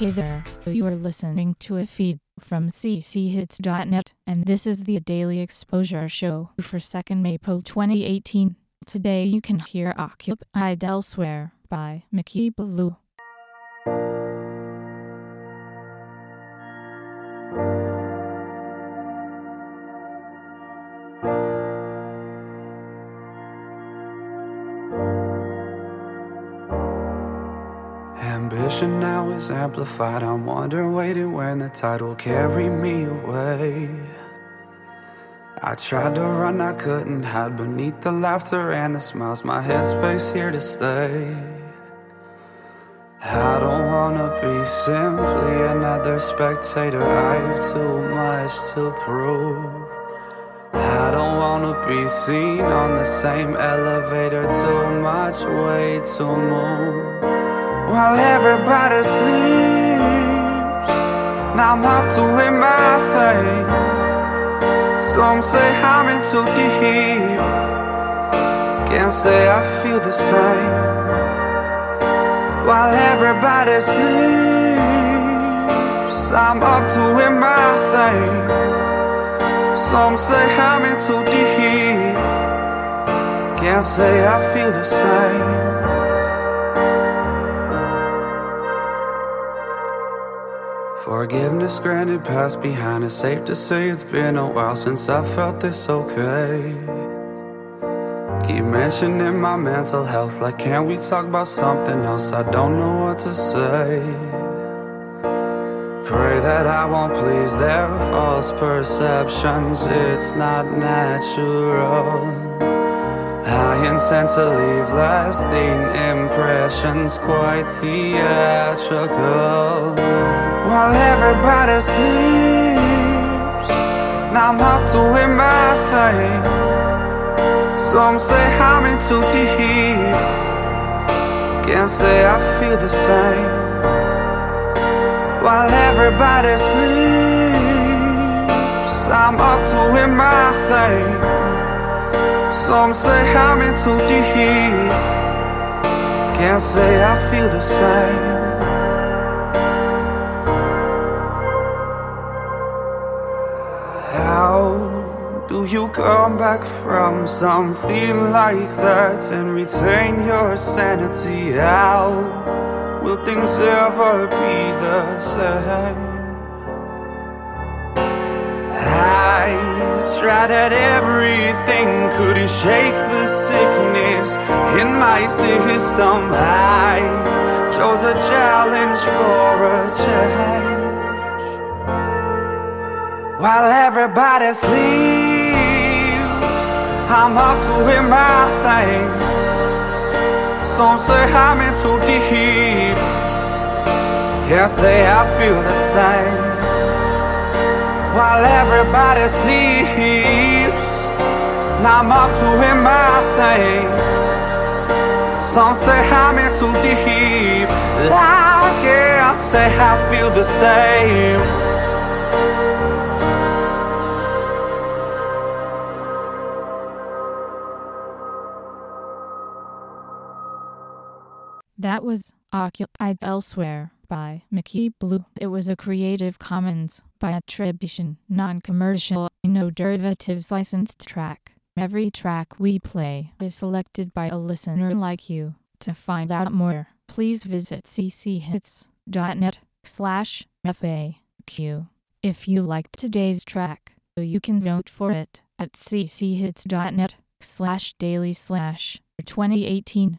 Hey there, you are listening to a feed from cchits.net, and this is the Daily Exposure Show for 2nd April 2018. Today you can hear Occupied Elsewhere by Mickey Blue. Ambition now is amplified. I'm wondering, waiting when the tide will carry me away. I tried to run, I couldn't hide beneath the laughter and the smiles. My headspace here to stay. I don't wanna be simply another spectator. I've too much to prove. I don't wanna be seen on the same elevator. Too much weight to move. While everybody sleeps, now I'm up doing my thing. Some say I'm in too deep. Can't say I feel the same. While everybody sleeps, I'm up doing my thing. Some say I'm in too deep. Can't say I feel the same. Forgiveness granted, past behind. It's safe to say it's been a while since I felt this okay. Keep mentioning my mental health, like, can we talk about something else? I don't know what to say. Pray that I won't please their false perceptions. It's not natural. I intend to leave lasting impressions, quite theatrical. Everybody sleeps, now I'm up doing my thing. Some say I'm in too deep. Can't say I feel the same. While everybody sleeps, I'm up doing my thing. Some say I'm in too deep. Can't say I feel the same. You come back from something like that and retain your sanity? How will things ever be the same? I tried at everything, couldn't shake the sickness in my system. I chose a challenge for a change. While everybody sleeps, I'm up doing my thing. Some say I'm in too deep. Can't say I feel the same while everybody sleeps. Now I'm up doing my thing. Some say I'm in too deep. I can't say I feel the same. That was Occupied Elsewhere by Mickey Blue. It was a Creative Commons by attribution, non-commercial, no derivatives licensed track. Every track we play is selected by a listener like you. To find out more, please visit cchits.net slash FAQ. If you liked today's track, you can vote for it at cchits.net slash daily slash 2018